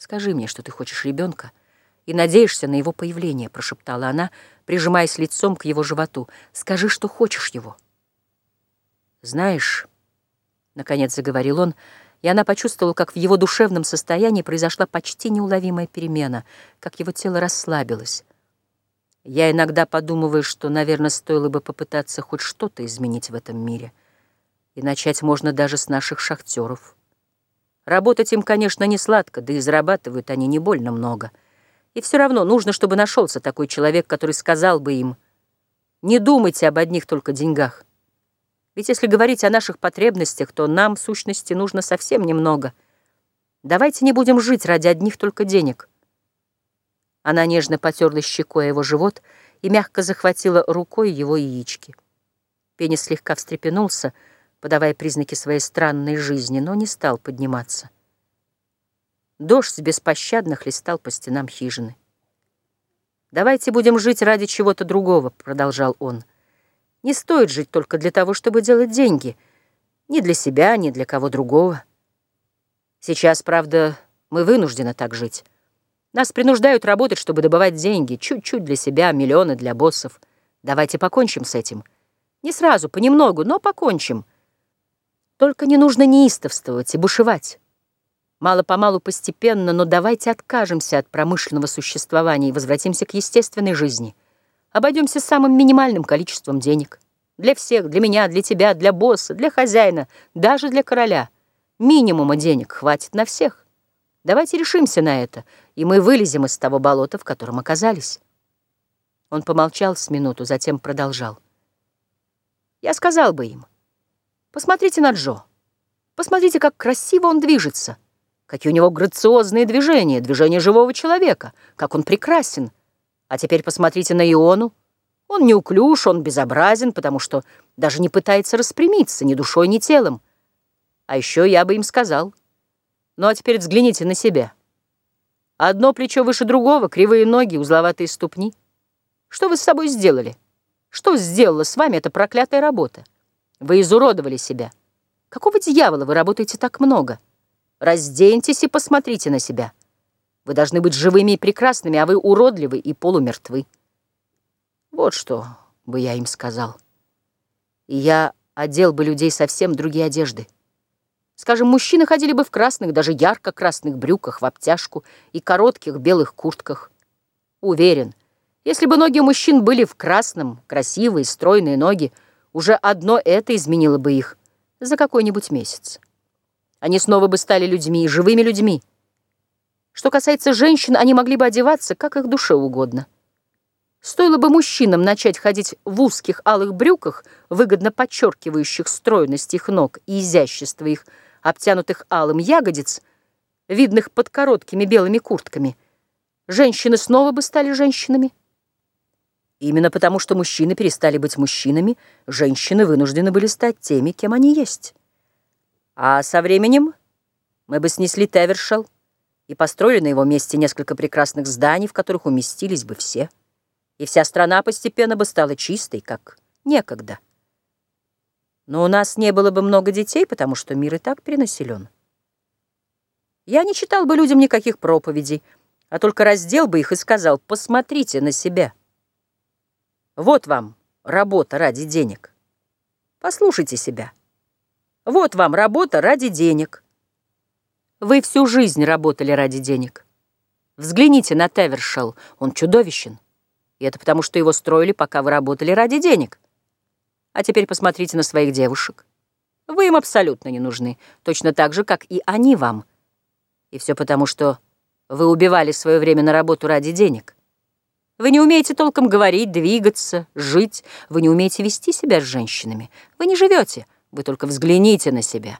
«Скажи мне, что ты хочешь ребенка и надеешься на его появление», — прошептала она, прижимаясь лицом к его животу. «Скажи, что хочешь его». «Знаешь...» — наконец заговорил он, и она почувствовала, как в его душевном состоянии произошла почти неуловимая перемена, как его тело расслабилось. Я иногда подумываю, что, наверное, стоило бы попытаться хоть что-то изменить в этом мире. И начать можно даже с наших шахтеров. Работать им, конечно, не сладко, да и зарабатывают они не больно много. И все равно нужно, чтобы нашелся такой человек, который сказал бы им, «Не думайте об одних только деньгах». Ведь если говорить о наших потребностях, то нам, сущности, нужно совсем немного. Давайте не будем жить ради одних только денег. Она нежно потерла щекой его живот и мягко захватила рукой его яички. Пенис слегка встрепенулся, подавая признаки своей странной жизни, но не стал подниматься. Дождь беспощадно хлестал по стенам хижины. «Давайте будем жить ради чего-то другого», — продолжал он. Не стоит жить только для того, чтобы делать деньги. Ни для себя, ни для кого другого. Сейчас, правда, мы вынуждены так жить. Нас принуждают работать, чтобы добывать деньги. Чуть-чуть для себя, миллионы для боссов. Давайте покончим с этим. Не сразу, понемногу, но покончим. Только не нужно неистовствовать и бушевать. Мало-помалу, постепенно, но давайте откажемся от промышленного существования и возвратимся к естественной жизни. Обойдемся самым минимальным количеством денег. Для всех, для меня, для тебя, для босса, для хозяина, даже для короля. Минимума денег хватит на всех. Давайте решимся на это, и мы вылезем из того болота, в котором оказались. Он помолчал с минуту, затем продолжал. Я сказал бы им, посмотрите на Джо, посмотрите, как красиво он движется, какие у него грациозные движения, движения живого человека, как он прекрасен, а теперь посмотрите на Иону. Он неуклюж, он безобразен, потому что даже не пытается распрямиться ни душой, ни телом. А еще я бы им сказал. Ну а теперь взгляните на себя. Одно плечо выше другого, кривые ноги, узловатые ступни. Что вы с собой сделали? Что сделала с вами эта проклятая работа? Вы изуродовали себя. Какого дьявола вы работаете так много? Разденьтесь и посмотрите на себя. Вы должны быть живыми и прекрасными, а вы уродливы и полумертвы. Вот что бы я им сказал. И я одел бы людей совсем другие одежды. Скажем, мужчины ходили бы в красных, даже ярко-красных брюках, в обтяжку и коротких белых куртках. Уверен, если бы ноги мужчин были в красном, красивые, стройные ноги, уже одно это изменило бы их за какой-нибудь месяц. Они снова бы стали людьми, живыми людьми, что касается женщин, они могли бы одеваться, как их душе угодно. Стоило бы мужчинам начать ходить в узких алых брюках, выгодно подчеркивающих стройность их ног и изящество их, обтянутых алым ягодиц, видных под короткими белыми куртками, женщины снова бы стали женщинами. Именно потому, что мужчины перестали быть мужчинами, женщины вынуждены были стать теми, кем они есть. А со временем мы бы снесли Тевершелл, и построили на его месте несколько прекрасных зданий, в которых уместились бы все. И вся страна постепенно бы стала чистой, как некогда. Но у нас не было бы много детей, потому что мир и так перенаселен. Я не читал бы людям никаких проповедей, а только раздел бы их и сказал, посмотрите на себя. Вот вам работа ради денег. Послушайте себя. Вот вам работа ради денег. Вы всю жизнь работали ради денег. Взгляните на Тевершелл, он чудовищен. И это потому, что его строили, пока вы работали ради денег. А теперь посмотрите на своих девушек. Вы им абсолютно не нужны, точно так же, как и они вам. И все потому, что вы убивали свое время на работу ради денег. Вы не умеете толком говорить, двигаться, жить. Вы не умеете вести себя с женщинами. Вы не живете, вы только взгляните на себя.